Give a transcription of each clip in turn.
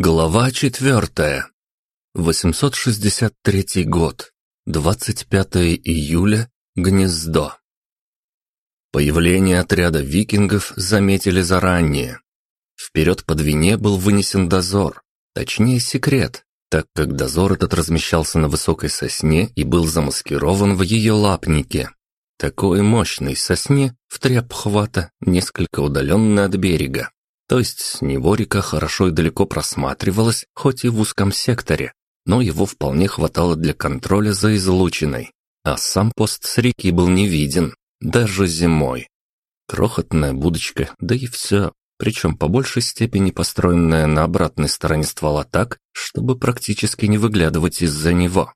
Глава четвертая. 863 год. 25 июля. Гнездо. Появление отряда викингов заметили заранее. Вперед по Двине был вынесен дозор, точнее секрет, так как дозор этот размещался на высокой сосне и был замаскирован в ее лапнике. Такой мощной сосне в три обхвата, несколько удаленной от берега. То есть с него река хорошо и далеко просматривалась, хоть и в узком секторе, но его вполне хватало для контроля за излучиной. А сам пост с реки был не виден, даже зимой. Крохотная будочка, да и все. Причем по большей степени построенная на обратной стороне ствола так, чтобы практически не выглядывать из-за него.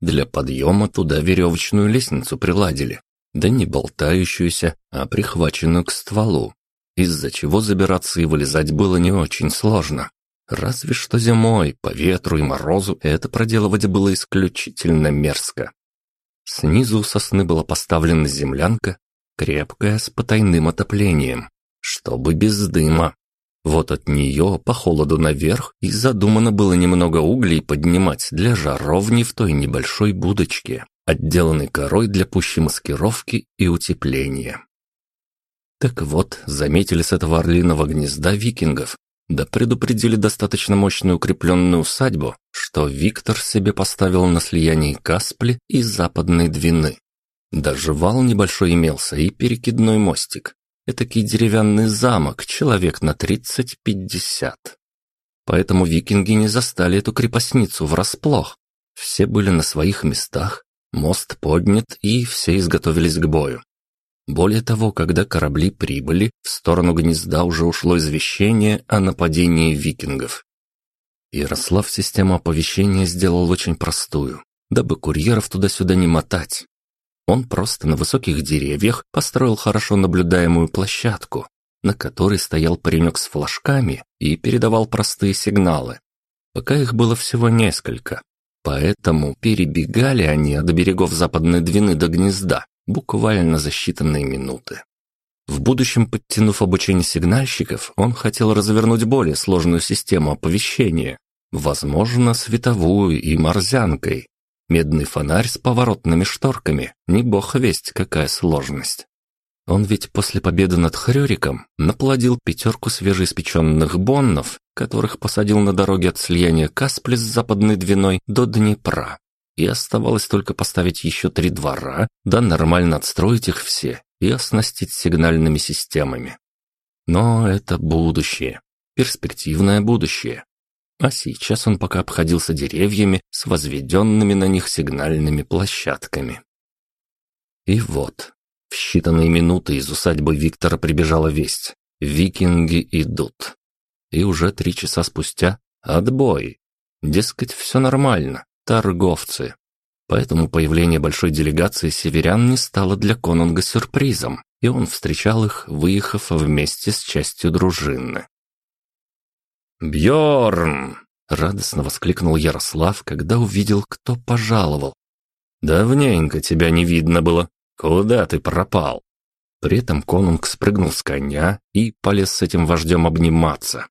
Для подъема туда веревочную лестницу приладили, да не болтающуюся, а прихваченную к стволу, из-за чего забираться и вылезать было не очень сложно. Разве что зимой, по ветру и морозу, это проделывать было исключительно мерзко. Снизу у сосны была поставлена землянка, крепкая, с потайным отоплением, чтобы без дыма. Вот от нее по холоду наверх и задумано было немного углей поднимать для жаровни в той небольшой будочке, отделанной корой для пущей маскировки и утепления. Так вот, заметили с этого орлиного гнезда викингов, да предупредили достаточно мощную укрепленную усадьбу, что Виктор себе поставил на слиянии Каспли и Западной Двины. Даже вал небольшой имелся и перекидной мостик. Этакий деревянный замок, человек на 30-50. Поэтому викинги не застали эту крепостницу врасплох. Все были на своих местах, мост поднят и все изготовились к бою. Более того, когда корабли прибыли, в сторону гнезда уже ушло извещение о нападении викингов. Ярослав систему оповещения сделал очень простую, дабы курьеров туда-сюда не мотать. Он просто на высоких деревьях построил хорошо наблюдаемую площадку, на которой стоял паренек с флажками и передавал простые сигналы. Пока их было всего несколько, поэтому перебегали они от берегов Западной Двины до гнезда, буквально за считанные минуты. В будущем, подтянув обучение сигнальщиков, он хотел развернуть более сложную систему оповещения, возможно, световую и морзянкой. Медный фонарь с поворотными шторками, не бог весть какая сложность. Он ведь после победы над Хрёриком наплодил пятерку свежеиспеченных боннов, которых посадил на дороге от слияния Каспли с западной Двиной до Днепра и оставалось только поставить еще три двора, да нормально отстроить их все и оснастить сигнальными системами. Но это будущее, перспективное будущее. А сейчас он пока обходился деревьями с возведенными на них сигнальными площадками. И вот, в считанные минуты из усадьбы Виктора прибежала весть. Викинги идут. И уже три часа спустя отбой. Дескать, все нормально, торговцы. Поэтому появление большой делегации северян не стало для Конунга сюрпризом, и он встречал их, выехав вместе с частью дружины. Бьорн! радостно воскликнул Ярослав, когда увидел, кто пожаловал. «Давненько тебя не видно было. Куда ты пропал?» При этом конунг спрыгнул с коня и полез с этим вождем обниматься.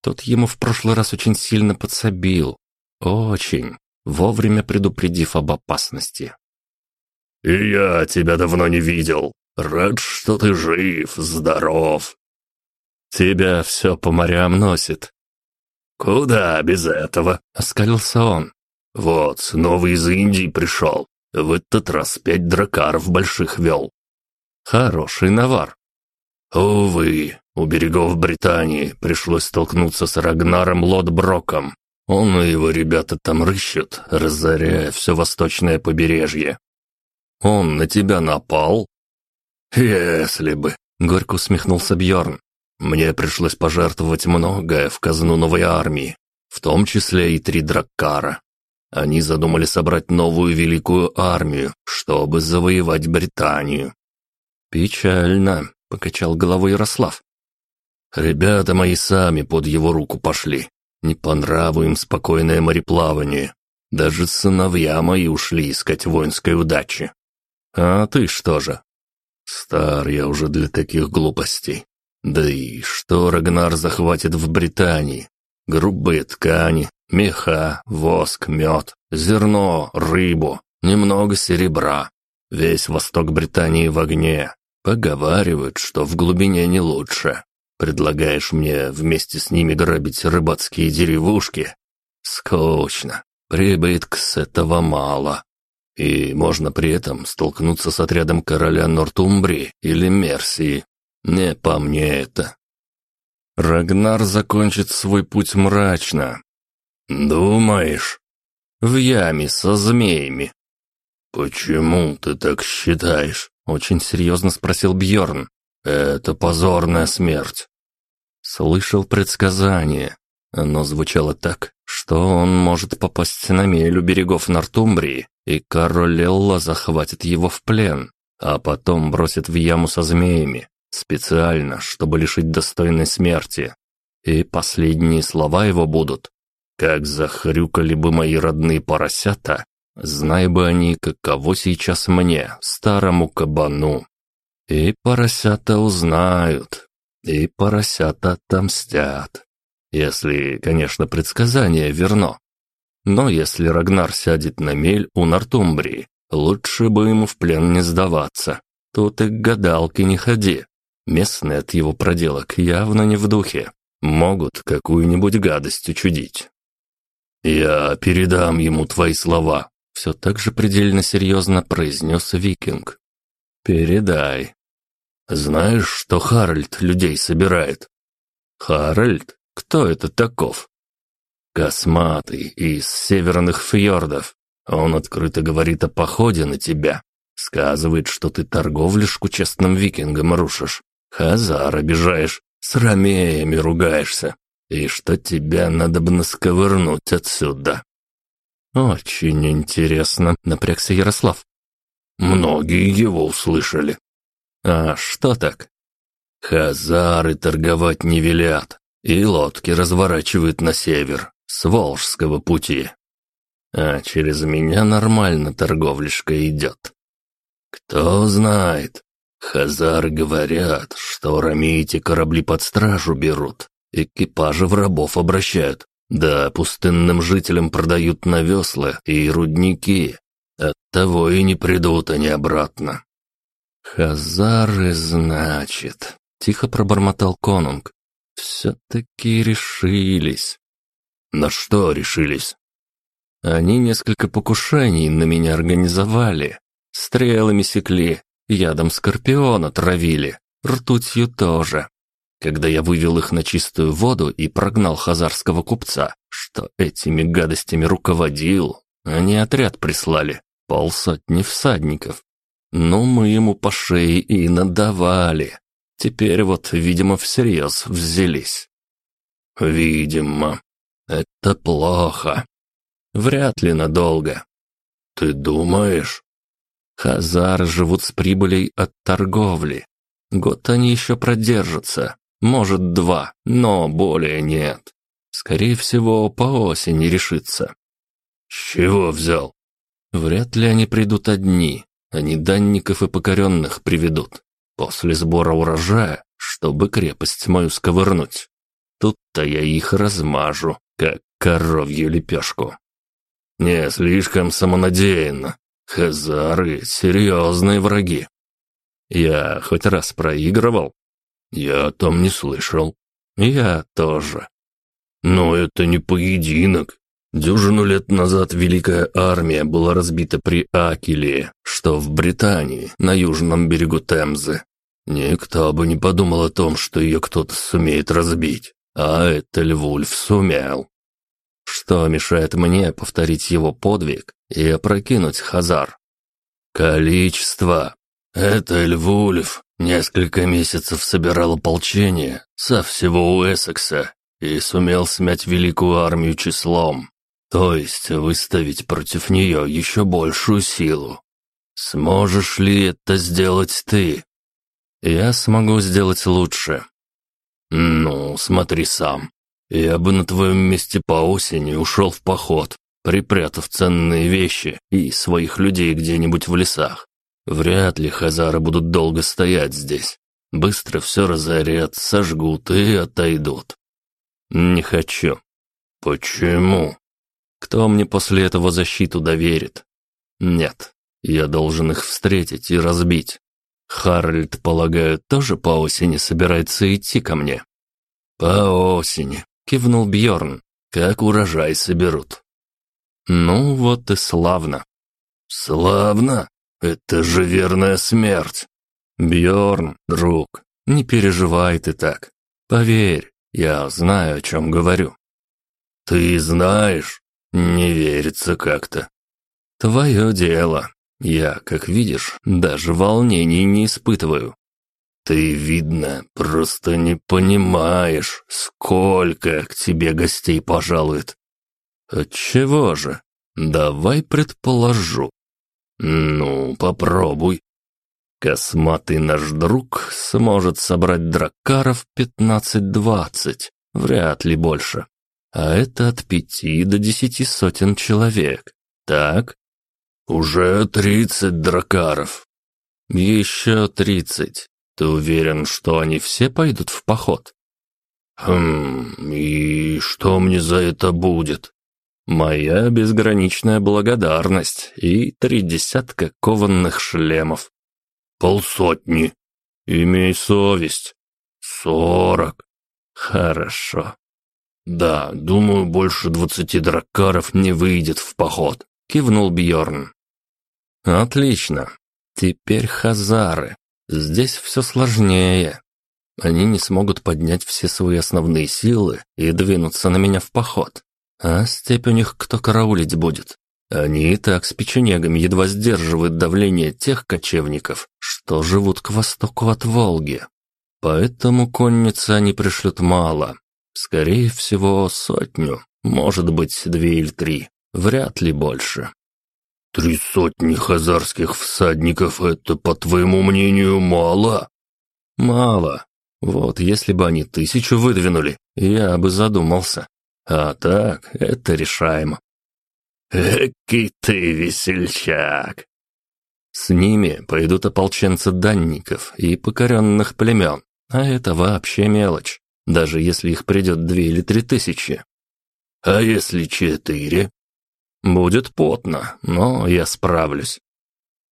Тот ему в прошлый раз очень сильно подсобил. Очень вовремя предупредив об опасности. «И я тебя давно не видел. Рад, что ты жив, здоров». «Тебя все по морям носит». «Куда без этого?» — оскалился он. «Вот, новый из Индии пришел. В этот раз пять дракаров больших вел». «Хороший навар». «Увы, у берегов Британии пришлось столкнуться с Рагнаром Лотброком. Он и его ребята там рыщут, разоряя все восточное побережье. Он на тебя напал? Если бы, горько усмехнулся Бьорн. Мне пришлось пожертвовать многое в казну новой армии, в том числе и три драккара. Они задумали собрать новую великую армию, чтобы завоевать Британию. Печально, покачал головой Ярослав. Ребята мои сами под его руку пошли, не по нраву им спокойное мореплавание. Даже сыновья мои ушли искать воинской удачи. А ты что же? Стар я уже для таких глупостей. Да и что Рагнар захватит в Британии? Грубые ткани, меха, воск, мед, зерно, рыбу, немного серебра. Весь восток Британии в огне. Поговаривают, что в глубине не лучше. Предлагаешь мне вместе с ними грабить рыбацкие деревушки? Скучно. Прибытка с этого мало. И можно при этом столкнуться с отрядом короля Нортумбрии или Мерсии. Не по мне это. Рагнар закончит свой путь мрачно. Думаешь? В яме со змеями. Почему ты так считаешь? Очень серьезно спросил Бьорн. Это позорная смерть. Слышал предсказание. Оно звучало так, что он может попасть на мель у берегов Нортумбрии, и король Элла захватит его в плен, а потом бросит в яму со змеями, специально, чтобы лишить достойной смерти. И последние слова его будут «Как захрюкали бы мои родные поросята, знай бы они, каково сейчас мне, старому кабану». И поросята узнают, и поросята отомстят. Если, конечно, предсказание верно. Но если Рагнар сядет на мель у Нортумбрии, лучше бы ему в плен не сдаваться. Тут и к гадалке не ходи. Местные от его проделок явно не в духе. Могут какую-нибудь гадость учудить. «Я передам ему твои слова», — все так же предельно серьезно произнес викинг. «Передай». «Знаешь, что Харальд людей собирает?» «Харальд? Кто это таков?» «Косматый, из северных фьордов. Он открыто говорит о походе на тебя. Сказывает, что ты торговлишку честным викингам рушишь. Хазар обижаешь, с ромеями ругаешься. И что тебя надо бы насковырнуть отсюда». «Очень интересно», — напрягся Ярослав. «Многие его услышали». «А что так?» «Хазары торговать не велят, и лодки разворачивают на север, с Волжского пути. А через меня нормально торговляшка идет. Кто знает, хазары говорят, что рамейте корабли под стражу берут, экипажи в рабов обращают, да пустынным жителям продают на весла и рудники. Оттого и не придут они обратно. «Хазары, значит», — тихо пробормотал конунг. Все-таки решились. На что решились? Они несколько покушений на меня организовали. Стрелами секли, ядом скорпиона травили, ртутью тоже. Когда я вывел их на чистую воду и прогнал хазарского купца, что этими гадостями руководил, они отряд прислали, полсотни всадников. Ну, мы ему по шее и надавали. Теперь вот, видимо, всерьез взялись. Видимо. Это плохо. Вряд ли надолго. Ты думаешь? Хазары живут с прибылей от торговли. Год они еще продержатся. Может, два, но более нет. Скорее всего, по осени решится. С чего взял? Вряд ли они придут одни. Они данников и покоренных приведут после сбора урожая, чтобы крепость мою сковырнуть. Тут-то я их размажу, как коровью лепешку. Не слишком самонадеянно. Хазары — серьезные враги. Я хоть раз проигрывал? Я о том не слышал. Я тоже. Но это не поединок. Дюжину лет назад Великая Армия была разбита при Акеле, что в Британии, на южном берегу Темзы. Никто бы не подумал о том, что ее кто-то сумеет разбить, а это Львульф сумел. Что мешает мне повторить его подвиг и опрокинуть Хазар? Количество. Это Львульф несколько месяцев собирал ополчение со всего Уэссекса и сумел смять великую армию числом, то есть выставить против нее еще большую силу. Сможешь ли это сделать ты? Я смогу сделать лучше. Ну, смотри сам. Я бы на твоем месте по осени ушел в поход, припрятав ценные вещи и своих людей где-нибудь в лесах. Вряд ли хазары будут долго стоять здесь. Быстро все разорят, сожгут и отойдут. Не хочу. Почему? Кто мне после этого защиту доверит? Нет, я должен их встретить и разбить. Харальд, полагаю, тоже по осени собирается идти ко мне. По осени, кивнул Бьорн. Как урожай соберут. Ну вот и славно. Славно? Это же верная смерть. Бьорн, друг, не переживай ты так. Поверь, я знаю, о чем говорю. Ты знаешь? Не верится как-то. Твое дело. Я, как видишь, даже волнений не испытываю. Ты, видно, просто не понимаешь, сколько к тебе гостей пожалует. Отчего же? Давай предположу. Ну, попробуй. Косматый наш друг сможет собрать дракаров пятнадцать-двадцать, вряд ли больше. А это от пяти до десяти сотен человек. Так? Уже тридцать дракаров. Еще тридцать. Ты уверен, что они все пойдут в поход? Хм, и что мне за это будет? Моя безграничная благодарность и три десятка кованных шлемов. Полсотни. Имей совесть. Сорок. Хорошо. Да, думаю, больше двадцати драккаров не выйдет в поход, кивнул Бьорн. Отлично. Теперь хазары. Здесь все сложнее. Они не смогут поднять все свои основные силы и двинуться на меня в поход. А степь у них кто караулить будет? Они и так с печенегами едва сдерживают давление тех кочевников, что живут к востоку от Волги. Поэтому конницы они пришлют мало. Скорее всего, сотню, может быть, две или три, вряд ли больше. «Три сотни хазарских всадников — это, по твоему мнению, мало?» «Мало. Вот если бы они тысячу выдвинули, я бы задумался. А так, это решаемо. Экий ты весельчак!» С ними пойдут ополченцы данников и покоренных племен, а это вообще мелочь, даже если их придет две или три тысячи. А если четыре? Будет потно, но я справлюсь.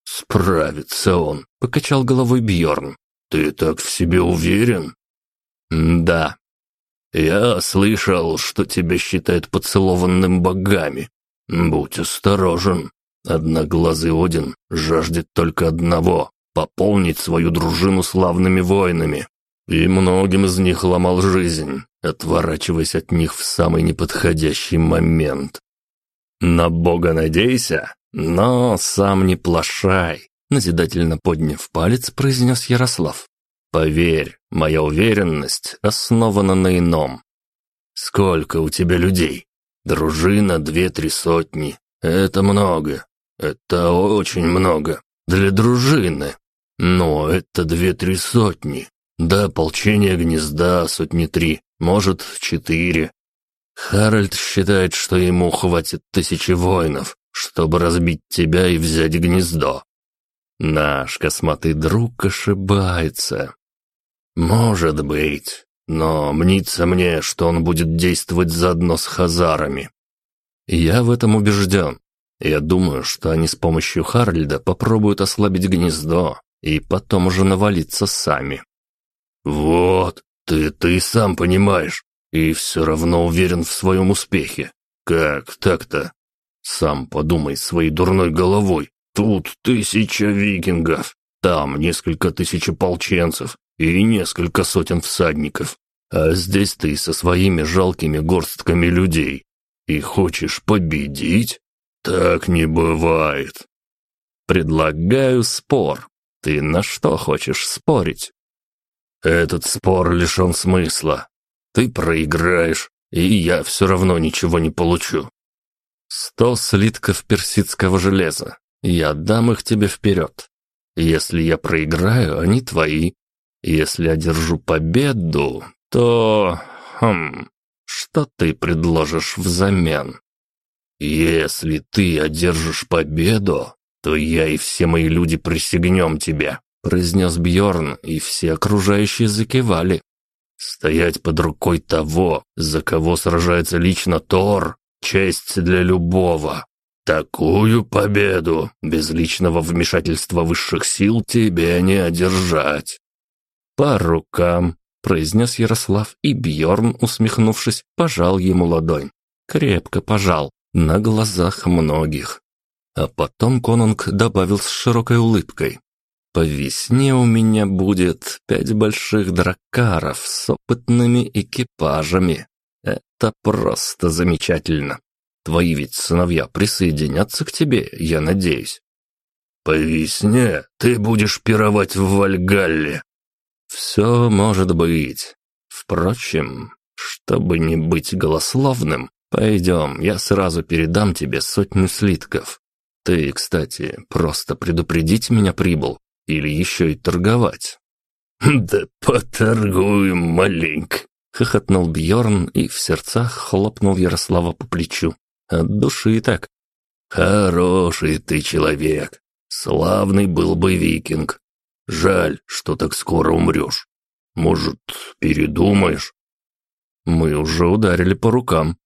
Справится он, покачал головой Бьорн. Ты так в себе уверен? Да. Я слышал, что тебя считают поцелованным богами. «Будь осторожен. Одноглазый Один жаждет только одного — пополнить свою дружину славными воинами. И многим из них ломал жизнь, отворачиваясь от них в самый неподходящий момент. На Бога надейся, но сам не плашай», — назидательно подняв палец, произнес Ярослав. «Поверь, моя уверенность основана на ином». «Сколько у тебя людей?» Дружина две-три сотни. Это много. Это очень много. Для дружины. Но это две-три сотни. Да, ополчение гнезда сотни три, может, четыре. Харальд считает, что ему хватит тысячи воинов, чтобы разбить тебя и взять гнездо. Наш косматый друг ошибается. Может быть, но мнится мне, что он будет действовать заодно с хазарами. Я в этом убежден. Я думаю, что они с помощью Харльда попробуют ослабить гнездо и потом уже навалиться сами. Вот, ты ты сам понимаешь, и все равно уверен в своем успехе. Как так-то? Сам подумай своей дурной головой. Тут тысяча викингов, там несколько тысяч ополченцев, и несколько сотен всадников. А здесь ты со своими жалкими горстками людей. И хочешь победить? Так не бывает. Предлагаю спор. Ты на что хочешь спорить? Этот спор лишен смысла. Ты проиграешь, и я все равно ничего не получу. Сто слитков персидского железа. Я дам их тебе вперед. Если я проиграю, они твои. Если одержу победу, то... Хм... Что ты предложишь взамен? Если ты одержишь победу, то я и все мои люди присягнем тебе, произнес Бьорн, и все окружающие закивали. Стоять под рукой того, за кого сражается лично Тор, честь для любого. Такую победу без личного вмешательства высших сил тебе не одержать. По рукам, произнес Ярослав, и Бьорн, усмехнувшись, пожал ему ладонь. Крепко пожал, на глазах многих. А потом Конунг добавил с широкой улыбкой. «По весне у меня будет пять больших дракаров с опытными экипажами. Это просто замечательно. Твои ведь сыновья присоединятся к тебе, я надеюсь». «По весне ты будешь пировать в Вальгалле». «Все может быть. Впрочем, чтобы не быть голословным, пойдем, я сразу передам тебе сотню слитков. Ты, кстати, просто предупредить меня прибыл или еще и торговать?» «Да поторгуем маленько», — хохотнул Бьорн и в сердцах хлопнул Ярослава по плечу. От души так. «Хороший ты человек. Славный был бы викинг. Жаль, что так скоро умрешь. Может, передумаешь?» «Мы уже ударили по рукам».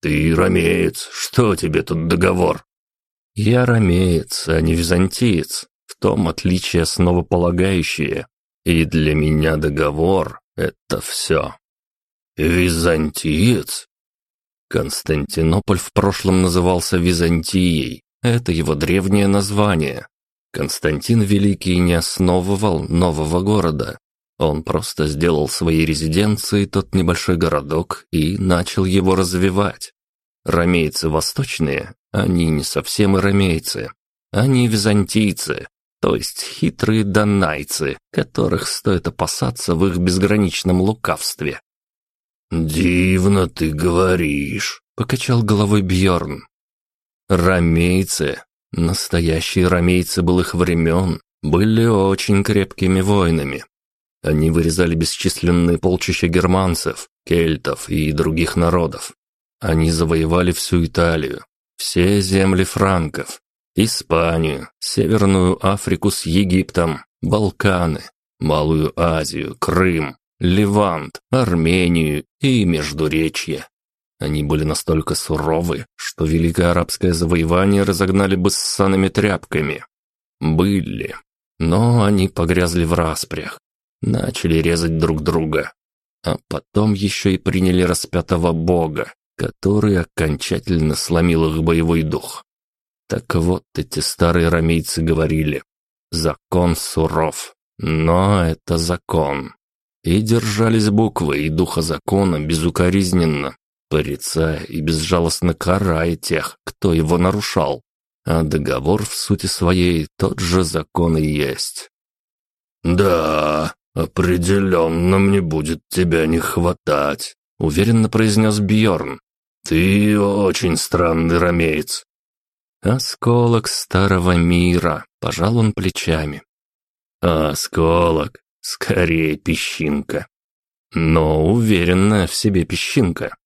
«Ты ромеец. Что тебе тут договор?» «Я ромеец, а не византиец. В том отличие основополагающее. И для меня договор — это все». «Византиец?» Константинополь в прошлом назывался Византией. Это его древнее название. Константин Великий не основывал нового города. Он просто сделал своей резиденцией тот небольшой городок и начал его развивать. Ромейцы восточные, они не совсем и ромейцы. Они византийцы, то есть хитрые донайцы, которых стоит опасаться в их безграничном лукавстве. «Дивно ты говоришь», — покачал головой Бьорн. Ромейцы, настоящие ромейцы былых времен, были очень крепкими воинами. Они вырезали бесчисленные полчища германцев, кельтов и других народов. Они завоевали всю Италию, все земли франков, Испанию, Северную Африку с Египтом, Балканы, Малую Азию, Крым, Левант, Армению и Междуречье. Они были настолько суровы, что Великое Арабское завоевание разогнали бы с санами тряпками. Были. Но они погрязли в распрях. Начали резать друг друга. А потом еще и приняли распятого бога, который окончательно сломил их боевой дух. Так вот, эти старые рамейцы говорили, закон суров, но это закон и держались буквы и духа закона безукоризненно, порицая и безжалостно карая тех, кто его нарушал. А договор в сути своей тот же закон и есть. «Да, определенно мне будет тебя не хватать», — уверенно произнес Бьорн. «Ты очень странный ромеец». «Осколок старого мира», — пожал он плечами. «Осколок, Скорее песчинка. Но уверенная в себе песчинка.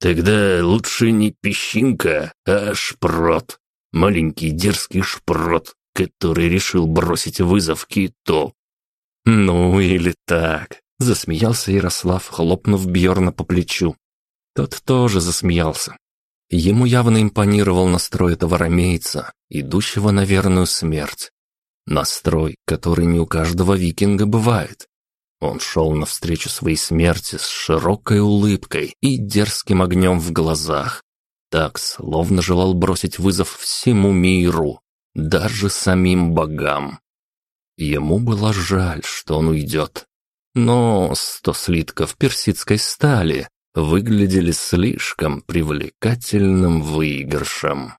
Тогда лучше не песчинка, а шпрот. Маленький дерзкий шпрот, который решил бросить вызов киту. Ну или так, засмеялся Ярослав, хлопнув Бьорна по плечу. Тот тоже засмеялся. Ему явно импонировал настрой этого ромейца, идущего на верную смерть. Настрой, который не у каждого викинга бывает. Он шел навстречу своей смерти с широкой улыбкой и дерзким огнем в глазах. Так, словно желал бросить вызов всему миру, даже самим богам. Ему было жаль, что он уйдет. Но сто слитков персидской стали выглядели слишком привлекательным выигрышем.